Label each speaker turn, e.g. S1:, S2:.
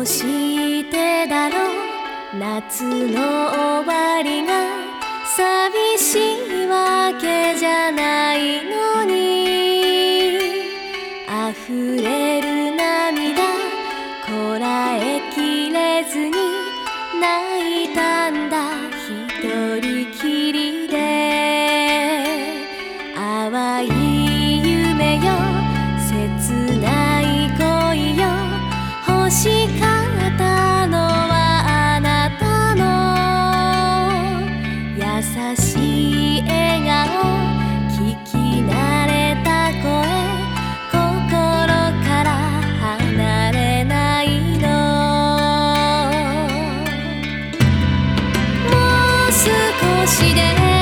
S1: うしてだろう夏の終わりが寂しいわけじゃないのに。溢れる涙こらえきれずに泣いたんだ。一人きりで淡い夢よ。足で